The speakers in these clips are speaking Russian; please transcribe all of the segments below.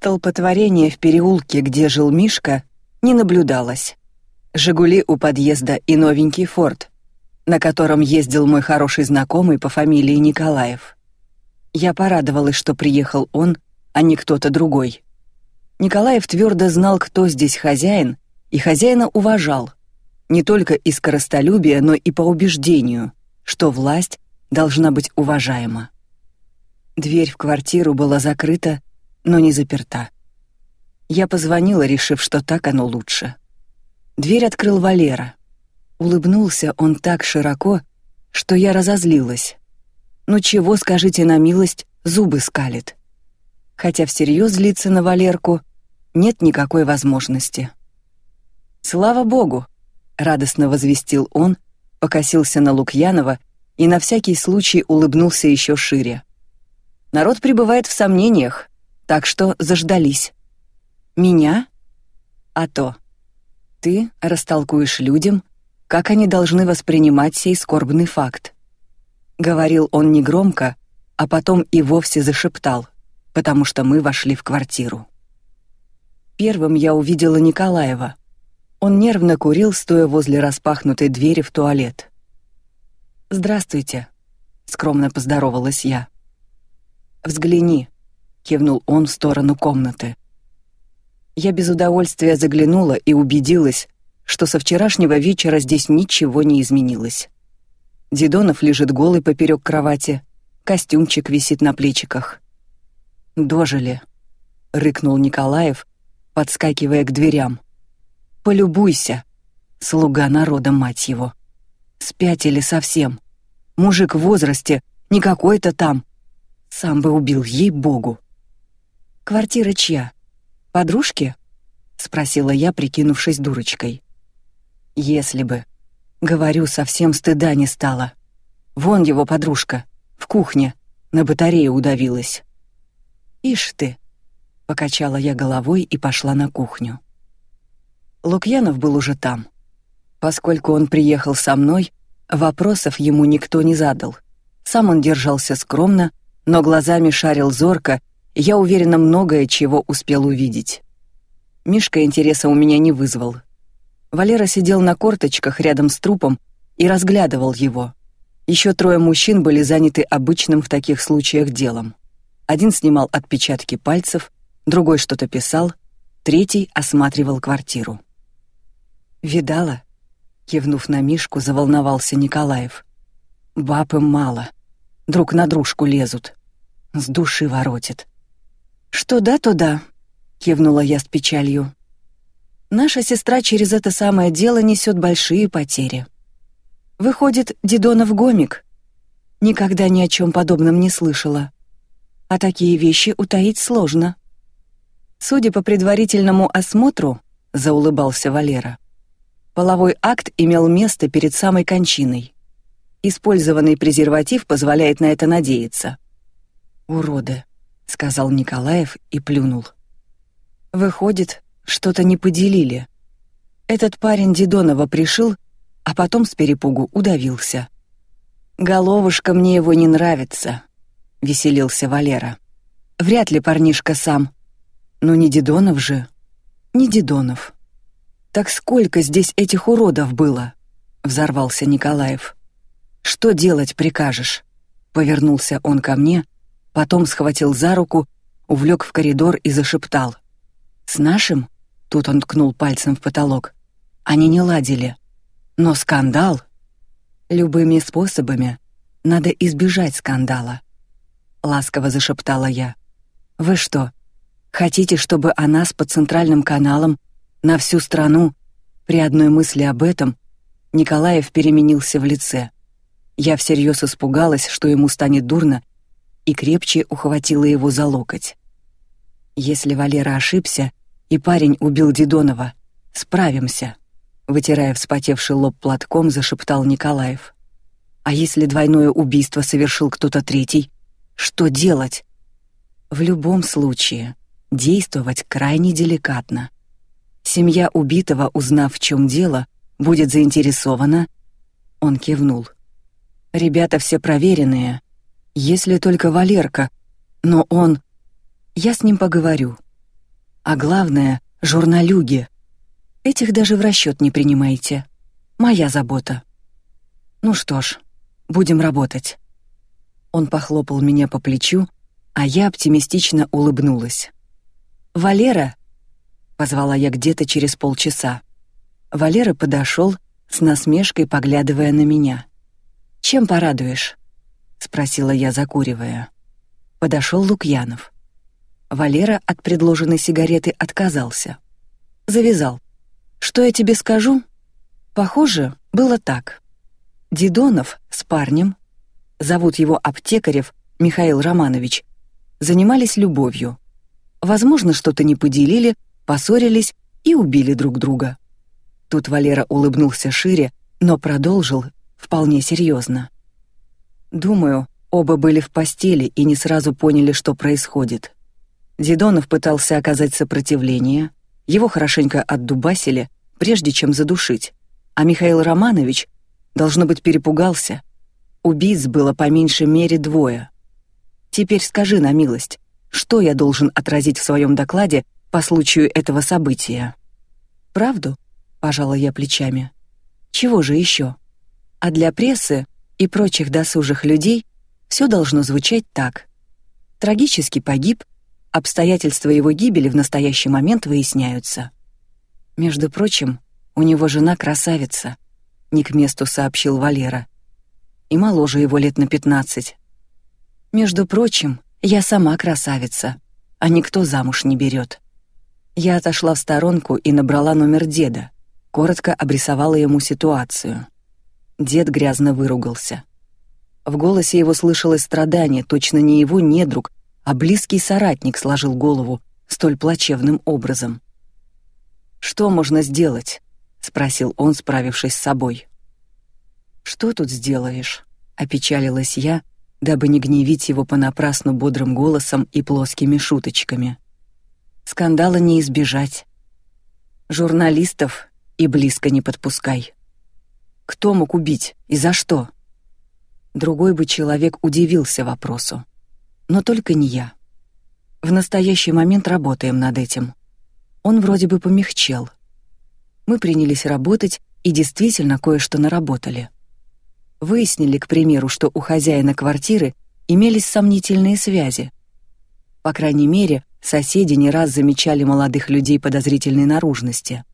Столпотворение в переулке, где жил Мишка, не наблюдалось. «Жигули» у подъезда и новенький «Форд», на котором ездил мой хороший знакомый по фамилии Николаев. Я порадовалась, что приехал он, а не кто-то другой. Николаев твердо знал, кто здесь хозяин, и хозяина уважал, не только из коростолюбия, но и по убеждению, что власть должна быть уважаема. Дверь в квартиру была закрыта, но не заперта. Я позвонила, решив, что так оно лучше. Дверь открыл Валера. Улыбнулся он так широко, что я разозлилась. Ну чего, скажите на милость, зубы скалит. Хотя всерьез злиться на Валерку нет никакой возможности. Слава богу, радостно возвестил он, покосился на Лукьянова и на всякий случай улыбнулся еще шире. Народ пребывает в сомнениях, так что заждались. Меня? А то. Ты растолкуешь людям, как они должны воспринимать сей скорбный факт. Говорил он негромко, а потом и вовсе зашептал, потому что мы вошли в квартиру. Первым я увидела Николаева. Он нервно курил, стоя возле распахнутой двери в туалет. «Здравствуйте», — скромно поздоровалась я. «Взгляни», — кивнул он в сторону комнаты. Я без удовольствия заглянула и убедилась, что со вчерашнего вечера здесь ничего не изменилось. Дидонов лежит голый поперек кровати, костюмчик висит на плечиках. «Дожили», — рыкнул Николаев, подскакивая к дверям. «Полюбуйся, слуга народа, мать его. Спятили совсем. Мужик в возрасте, не какой-то там. Сам бы убил, ей-богу». «Квартира чья? Подружки?» — спросила я, прикинувшись дурочкой. «Если бы. Говорю, совсем стыда не стало. Вон его подружка, в кухне, на батарее удавилась». «Ишь ты!» Покачала я головой и пошла на кухню. Лукьянов был уже там. Поскольку он приехал со мной, вопросов ему никто не задал. Сам он держался скромно, но глазами шарил зорко, я уверена, многое чего успел увидеть. Мишка интереса у меня не вызвал. Валера сидел на корточках рядом с трупом и разглядывал его. Еще трое мужчин были заняты обычным в таких случаях делом. Один снимал отпечатки пальцев, другой что-то писал, третий осматривал квартиру. «Видала?» — кивнув на Мишку, заволновался Николаев. «Баб им мало. Друг на дружку лезут. С души воротит». «Что да, то да», — кивнула я с печалью. «Наша сестра через это самое дело несет большие потери. Выходит, Дидонов гомик. Никогда ни о чем подобном не слышала. А такие вещи утаить сложно». Судя по предварительному осмотру, заулыбался Валера. Половой акт имел место перед самой кончиной. Использованный презерватив позволяет на это надеяться. Уроды, сказал Николаев и плюнул. Выходит, что-то не поделили. Этот парень Дидонова пришил, а потом с перепугу удавился. Головушка мне его не нравится, веселился Валера. Вряд ли парнишка сам но не Дидонов же. Не Дидонов. Так сколько здесь этих уродов было? Взорвался Николаев. Что делать прикажешь? Повернулся он ко мне, потом схватил за руку, увлек в коридор и зашептал: "С нашим?" Тут он ткнул пальцем в потолок. Они не ладили. Но скандал любыми способами надо избежать скандала. Ласково зашептала я. Вы что, Хотите, чтобы о нас по центральным каналам на всю страну? При одной мысли об этом Николаев переменился в лице. Я всерьез испугалась, что ему станет дурно, и крепче ухватила его за локоть. Если Валера ошибся и парень убил Дидонова, справимся, вытирая вспотевший лоб платком, зашептал Николаев. А если двойное убийство совершил кто-то третий, что делать? В любом случае, действовать крайне деликатно. Семья убитого, узнав, в чем дело, будет заинтересована. Он кивнул. Ребята все проверенные, если только Валерка, но он... Я с ним поговорю. А главное — журналюги. Этих даже в расчет не принимайте. Моя забота. Ну что ж, будем работать. Он похлопал меня по плечу, а я оптимистично улыбнулась. «Валера!» — позвала я где-то через полчаса. Валера подошел, с насмешкой поглядывая на меня. «Чем порадуешь?» — спросила я, закуривая. Подошел Лукьянов. Валера от предложенной сигареты отказался. Завязал. «Что я тебе скажу?» Похоже, было так. Дидонов с парнем, зовут его Аптекарев Михаил Романович, занимались любовью. Возможно, что-то не поделили, поссорились и убили друг друга. Тут Валера улыбнулся шире, но продолжил вполне серьезно. Думаю, оба были в постели и не сразу поняли, что происходит. Дидонов пытался оказать сопротивление, его хорошенько отдубасили, прежде чем задушить, а Михаил Романович, должно быть, перепугался. Убийц было по меньшей мере двое. Теперь скажи на милость, что я должен отразить в своем докладе по случаю этого события? Правду? Пожала я плечами. Чего же еще? А для прессы и прочих досужих людей все должно звучать так: трагически погиб, обстоятельства его гибели в настоящий момент выясняются. Между прочим, у него жена красавица, не к месту сообщил Валера. И моложе его лет на пятнадцать. Между прочим, я сама красавица, а никто замуж не берет. Я отошла в сторонку и набрала номер деда, коротко обрисовала ему ситуацию. Дед грязно выругался. В голосе его слышалось страдание, точно не его недруг, а близкий соратник сложил голову столь плачевным образом. Что можно сделать? спросил он, справившись с собой. Что тут сделаешь? опечалилась я, дабы не гневить его понапрасну бодрым голосом и плоскими шуточками. Скандала не избежать. Журналистов и близко не подпускай. Кто мог убить и за что? Другой бы человек удивился вопросу, но только не я. В настоящий момент работаем над этим. Он вроде бы помягчел. Мы принялись работать и действительно кое-что наработали. Выяснили, к примеру, что у хозяина квартиры имелись сомнительные связи. По крайней мере, соседи не раз замечали молодых людей подозрительной наружности.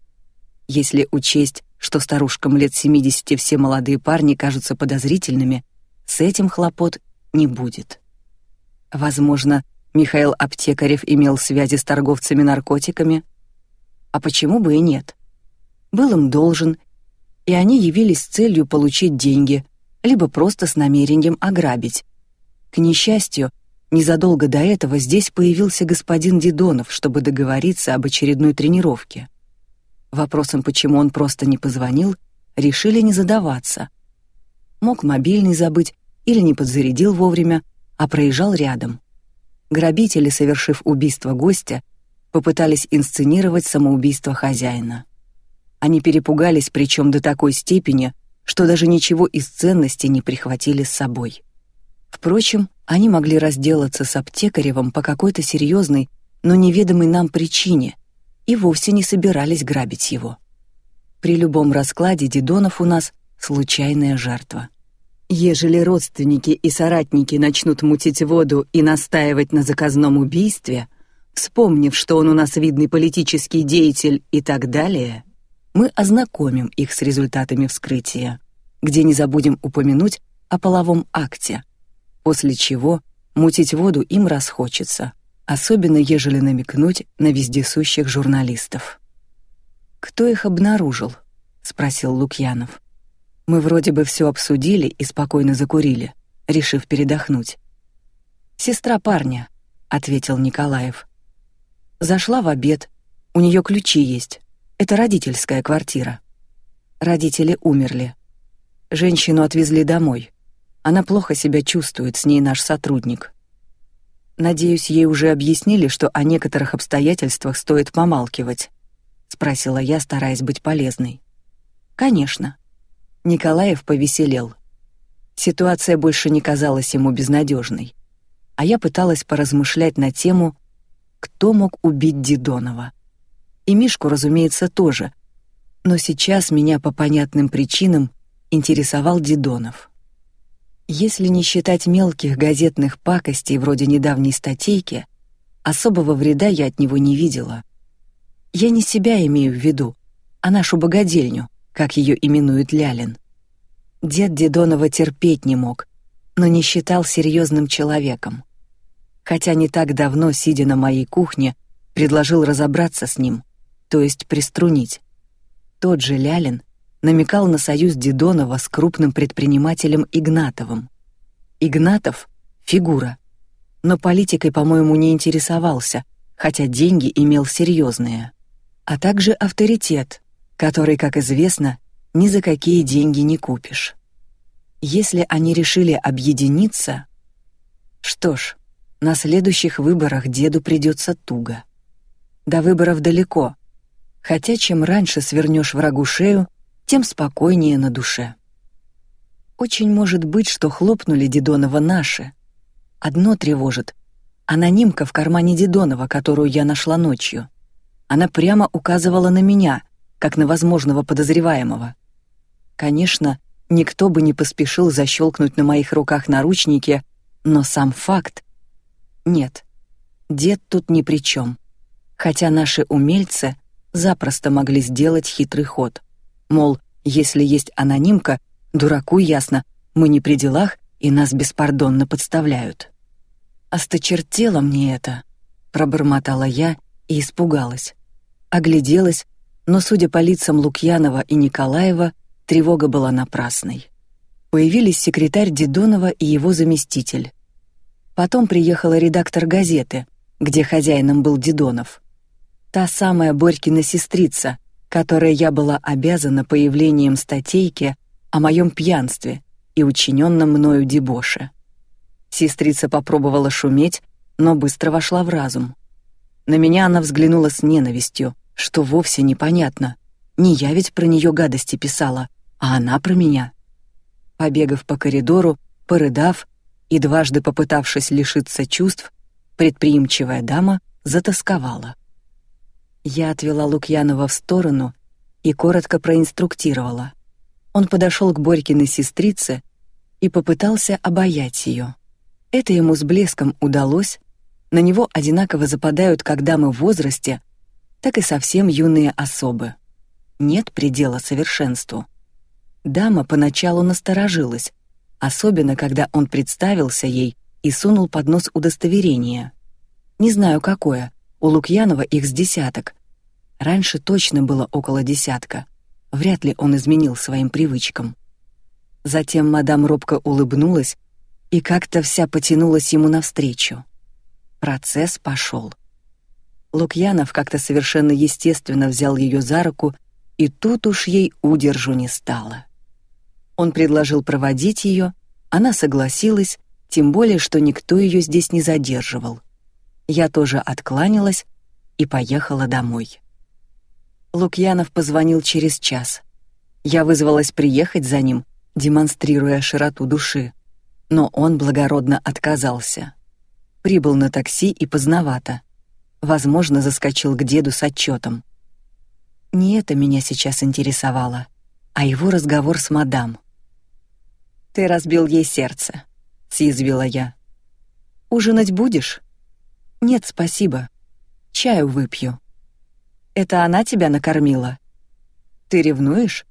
Если учесть, что старушкам лет 70 все молодые парни кажутся подозрительными, с этим хлопот не будет. Возможно, Михаил Аптекарев имел связи с торговцами наркотиками, а почему бы и нет? Был им должен, и они явились с целью получить деньги, либо просто с намерением ограбить. К несчастью, незадолго до этого здесь появился господин Дидонов, чтобы договориться об очередной тренировке. Вопросом, почему он просто не позвонил, решили не задаваться. Мог мобильный забыть или не подзарядил вовремя, а проезжал рядом. Грабители, совершив убийство гостя, попытались инсценировать самоубийство хозяина. Они перепугались, причем до такой степени, что даже ничего из ценностей не прихватили с собой. Впрочем, они могли разделаться с аптекаревым по какой-то серьезной, но неведомой нам причине и вовсе не собирались грабить его. При любом раскладе Дидонов у нас случайная жертва. Ежели родственники и соратники начнут мутить воду и настаивать на заказном убийстве, вспомнив, что он у нас видный политический деятель и так далее, мы ознакомим их с результатами вскрытия, где не забудем упомянуть о половом акте, после чего мутить воду им расхочется, особенно ежели намекнуть на вездесущих журналистов. «Кто их обнаружил?» — спросил Лукьянов. Мы вроде бы все обсудили и спокойно закурили, решив передохнуть. «Сестра парня», — ответил Николаев. «Зашла в обед, у нее ключи есть, это родительская квартира. Родители умерли. Женщину отвезли домой. Она плохо себя чувствует, с ней наш сотрудник. Надеюсь, ей уже объяснили, что о некоторых обстоятельствах стоит помалкивать, спросила я, стараясь быть полезной. Конечно. Николаев повеселел. Ситуация больше не казалась ему безнадежной, а я пыталась поразмышлять на тему, кто мог убить Дидонова. И Мишку, разумеется, тоже. Но сейчас меня по понятным причинам интересовал Дидонов. Если не считать мелких газетных пакостей вроде недавней статейки, особого вреда я от него не видела. Я не себя имею в виду, а нашу богадельню, как ее именует Лялин. Дед Дедонова терпеть не мог, но не считал серьезным человеком. Хотя не так давно, сидя на моей кухне, предложил разобраться с ним, то есть приструнить. Тот же Лялин намекал на союз Дедонова с крупным предпринимателем Игнатовым. Игнатов — фигура, но политикой, по-моему, не интересовался, хотя деньги имел серьезные, а также авторитет, который, как известно, ни за какие деньги не купишь. Если они решили объединиться, что ж, на следующих выборах деду придется туго. До выборов далеко, хотя чем раньше свернешь врагу шею, тем спокойнее на душе. Очень может быть, что хлопнули Дедонова наши. Одно тревожит — анонимка в кармане Дедонова, которую я нашла ночью. Она прямо указывала на меня, как на возможного подозреваемого. Конечно, никто бы не поспешил защелкнуть на моих руках наручники, но сам факт... Нет, дед тут ни при чем. Хотя наши умельцы запросто могли сделать хитрый ход. Мол, если есть анонимка, дураку ясно, мы не при делах и нас беспардонно подставляют. «Осточертело мне это», — пробормотала я и испугалась. Огляделась, но, судя по лицам Лукьянова и Николаева, тревога была напрасной. Появились секретарь Дедонова и его заместитель. Потом приехала редактор газеты, где хозяином был Дедонов. Та самая Борькина сестрица, которой я была обязана появлением статейки о моем пьянстве и учиненном мною дебоше. Сестрица попробовала шуметь, но быстро вошла в разум. На меня она взглянула с ненавистью, что вовсе непонятно. Не я ведь про нее гадости писала, а она про меня. Побегав по коридору, порыдав и дважды попытавшись лишиться чувств, предприимчивая дама затасковала. Я отвела Лукьянова в сторону и коротко проинструктировала. Он подошел к Борькиной сестрице и попытался обаять ее. Это ему с блеском удалось. На него одинаково западают как дамы в возрасте, так и совсем юные особы. Нет предела совершенству. Дама поначалу насторожилась, особенно когда он представился ей и сунул под нос удостоверение. Не знаю какое, у Лукьянова их с десяток. Раньше точно было около десятка. Вряд ли он изменил своим привычкам. Затем мадам робко улыбнулась и как-то вся потянулась ему навстречу. Процесс пошел. Лукьянов как-то совершенно естественно взял ее за руку, и тут уж ей удержу не стало. Он предложил проводить ее, она согласилась, тем более, что никто ее здесь не задерживал. Я тоже откланялась и поехала домой. Лукьянов позвонил через час. Я вызвалась приехать за ним, демонстрируя широту души, но он благородно отказался. Прибыл на такси и поздновато. Возможно, заскочил к деду с отчетом. Не это меня сейчас интересовало, а его разговор с мадам. «Ты разбил ей сердце», — съязвила я. «Ужинать будешь?» «Нет, спасибо. Чаю выпью». «Это она тебя накормила?» «Ты ревнуешь?»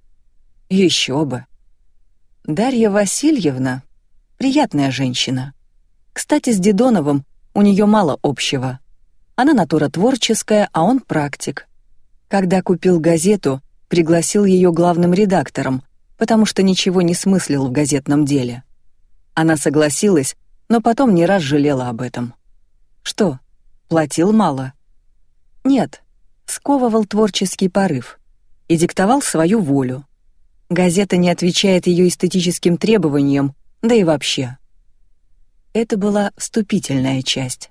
«Еще бы». «Дарья Васильевна — приятная женщина. Кстати, с Дедоновым у нее мало общего. Она натура творческая, а он практик. Когда купил газету, пригласил ее главным редактором, потому что ничего не смыслил в газетном деле. Она согласилась, но потом не раз жалела об этом. Что, платил мало? Нет, сковывал творческий порыв и диктовал свою волю. Газета не отвечает ее эстетическим требованиям, да и вообще. Это была вступительная часть.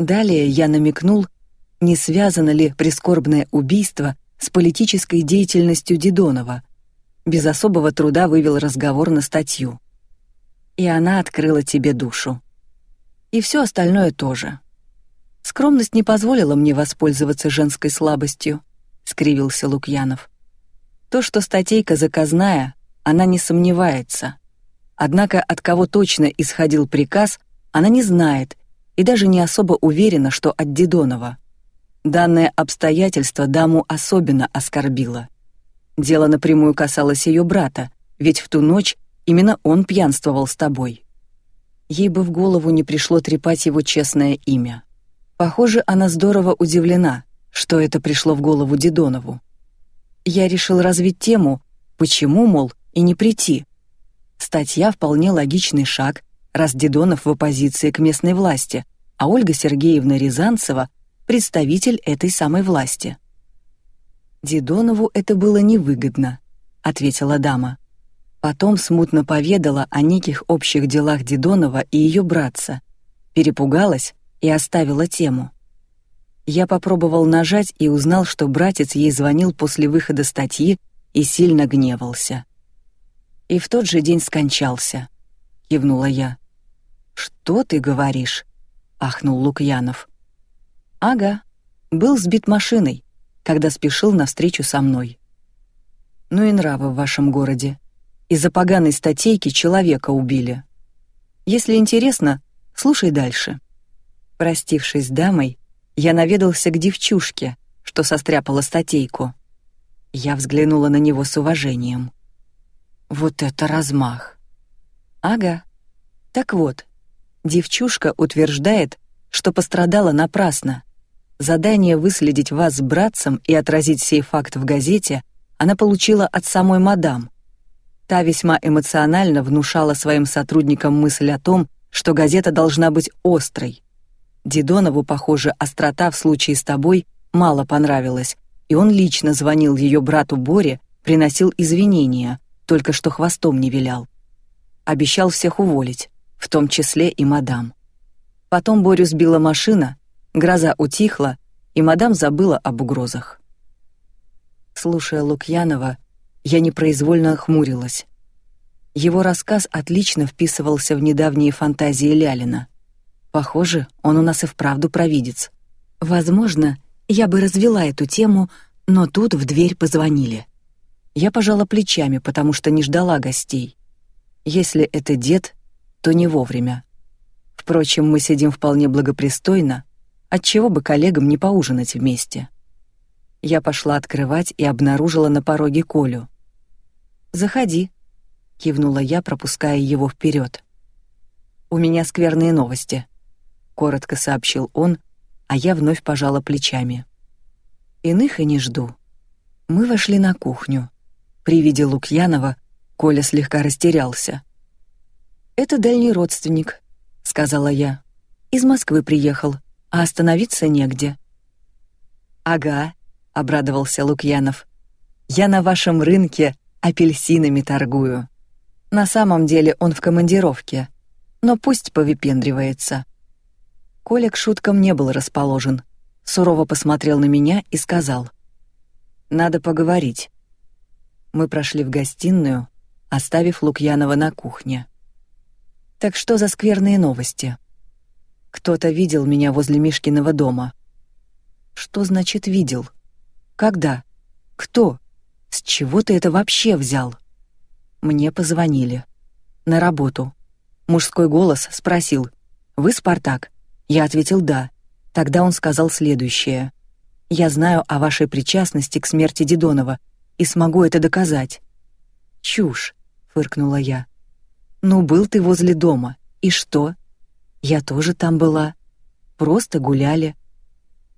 Далее я намекнул, не связано ли прискорбное убийство с политической деятельностью Дидонова, без особого труда вывел разговор на статью. И она открыла тебе душу. И все остальное тоже. Скромность не позволила мне воспользоваться женской слабостью, скривился Лукьянов. То, что статейка заказная, она не сомневается. Однако от кого точно исходил приказ, она не знает и даже не особо уверена, что от Дедонова. Данное обстоятельство даму особенно оскорбило. Дело напрямую касалось ее брата, ведь в ту ночь именно он пьянствовал с тобой. Ей бы в голову не пришло трепать его честное имя. Похоже, она здорово удивлена, что это пришло в голову Дедонову. Я решил развить тему, почему, мол, и не прийти. Статья вполне логичный шаг, раз Дедонов в оппозиции к местной власти, а Ольга Сергеевна Рязанцева — представитель этой самой власти. «Дедонову это было невыгодно», — ответила дама. Потом смутно поведала о неких общих делах Дедонова и ее братца. Перепугалась и оставила тему. Я попробовал нажать и узнал, что братец ей звонил после выхода статьи и сильно гневался. И в тот же день скончался, кивнула я. Что ты говоришь? ахнул Лукьянов. Ага, был сбит машиной, когда спешил навстречу со мной. Ну и нравы в вашем городе. Из-за поганой статейки человека убили. Если интересно, слушай дальше. Простившись с дамой, я наведался к девчушке, что состряпала статейку. Я взглянула на него с уважением. Вот это размах. Ага. Так вот, девчушка утверждает, что пострадала напрасно. Задание выследить вас с братцем и отразить сей факт в газете она получила от самой мадам. Та весьма эмоционально внушала своим сотрудникам мысль о том, что газета должна быть острой, Дидонову, похоже, острота в случае с тобой мало понравилась, и он лично звонил ее брату Боре, приносил извинения, только что хвостом не вилял. Обещал всех уволить, в том числе и мадам. Потом Борю сбила машина, гроза утихла, и мадам забыла об угрозах. Слушая Лукьянова, я непроизвольно хмурилась. Его рассказ отлично вписывался в недавние фантазии Лялина — Похоже, он у нас и вправду провидец. Возможно, я бы развела эту тему, но тут в дверь позвонили. Я пожала плечами, потому что не ждала гостей. Если это дед, то не вовремя. Впрочем, мы сидим вполне благопристойно, отчего бы коллегам не поужинать вместе. Я пошла открывать и обнаружила на пороге Колю. «Заходи», — кивнула я, пропуская его вперед. «У меня скверные новости», коротко сообщил он, а я вновь пожала плечами. Иных и не жду. Мы вошли на кухню. При виде Лукьянова Коля слегка растерялся. Это дальний родственник, сказала я. Из Москвы приехал, а остановиться негде. Ага, обрадовался Лукьянов. Я на вашем рынке апельсинами торгую. На самом деле он в командировке, но пусть повыпендривается. Коля к шуткам не был расположен. Сурово посмотрел на меня и сказал: "Надо поговорить". Мы прошли в гостиную, оставив Лукьянова на кухне. Так что за скверные новости? Кто-то видел меня возле Мишкиного дома. Что значит видел? Когда? Кто? С чего ты это вообще взял? Мне позвонили. На работу. Мужской голос спросил: "Вы Спартак?" Я ответил «да». Тогда он сказал следующее. «Я знаю о вашей причастности к смерти Дедонова и смогу это доказать». «Чушь», — фыркнула я. «Ну, был ты возле дома. И что?» «Я тоже там была. Просто гуляли.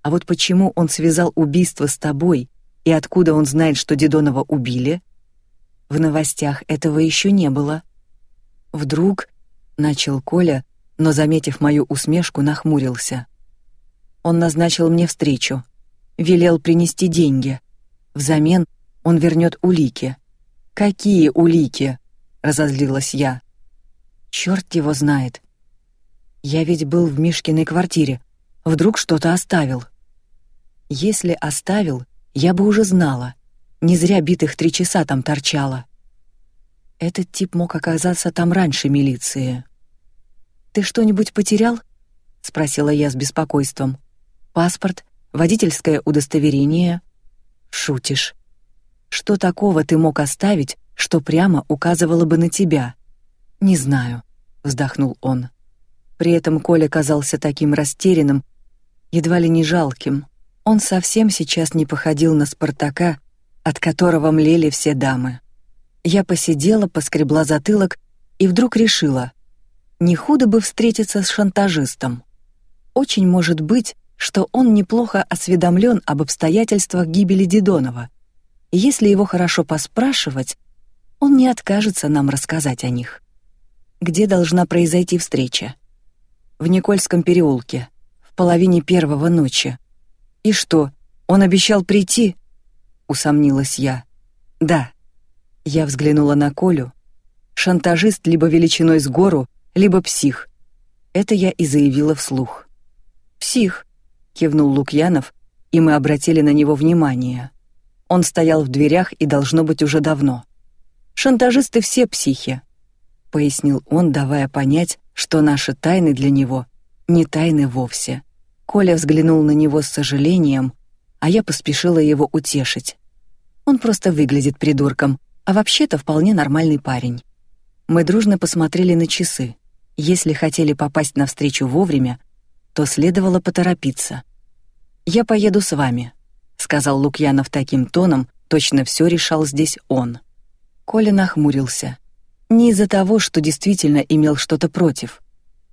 А вот почему он связал убийство с тобой и откуда он знает, что Дедонова убили?» В новостях этого еще не было. Вдруг, начал Коля, но, заметив мою усмешку, нахмурился. Он назначил мне встречу, велел принести деньги. Взамен он вернет улики. Какие улики? разозлилась я. Черт его знает. Я ведь был в Мишкиной квартире. Вдруг что-то оставил. Если оставил, я бы уже знала. Не зря битых три часа там торчала. Этот тип мог оказаться там раньше милиции. Ты что-нибудь потерял? спросила я с беспокойством. Паспорт, водительское удостоверение. Шутишь. Что такого ты мог оставить, что прямо указывало бы на тебя? Не знаю, вздохнул он. При этом Коля казался таким растерянным, едва ли не жалким. Он совсем сейчас не походил на Спартака, от которого млели все дамы. Я посидела, поскребла затылок и вдруг решила: не худо бы встретиться с шантажистом. Очень может быть, что он неплохо осведомлен об обстоятельствах гибели Дидонова. Если его хорошо поспрашивать, он не откажется нам рассказать о них. Где должна произойти встреча? В Никольском переулке, в половине первого ночи. И что, он обещал прийти? Усомнилась я. Да. Я взглянула на Колю. Шантажист либо величиной с гору, либо псих. Это я и заявила вслух. Псих, кивнул Лукьянов, и мы обратили на него внимание. Он стоял в дверях и должно быть уже давно. Шантажисты все психи, пояснил он, давая понять, что наши тайны для него не тайны вовсе. Коля взглянул на него с сожалением, а я поспешила его утешить. Он просто выглядит придурком, а вообще-то вполне нормальный парень. Мы дружно посмотрели на часы. Если хотели попасть на встречу вовремя, то следовало поторопиться. «Я поеду с вами», — сказал Лукьянов таким тоном, точно все решал здесь он. Коля нахмурился. Не из-за того, что действительно имел что-то против.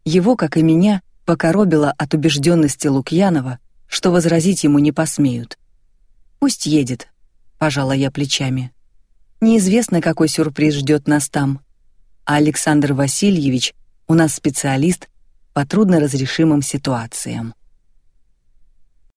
Его, как и меня, покоробило от убежденности Лукьянова, что возразить ему не посмеют. «Пусть едет», — пожала я плечами. «Неизвестно, какой сюрприз ждет нас там. А Александр Васильевич у нас специалист по трудноразрешимым ситуациям».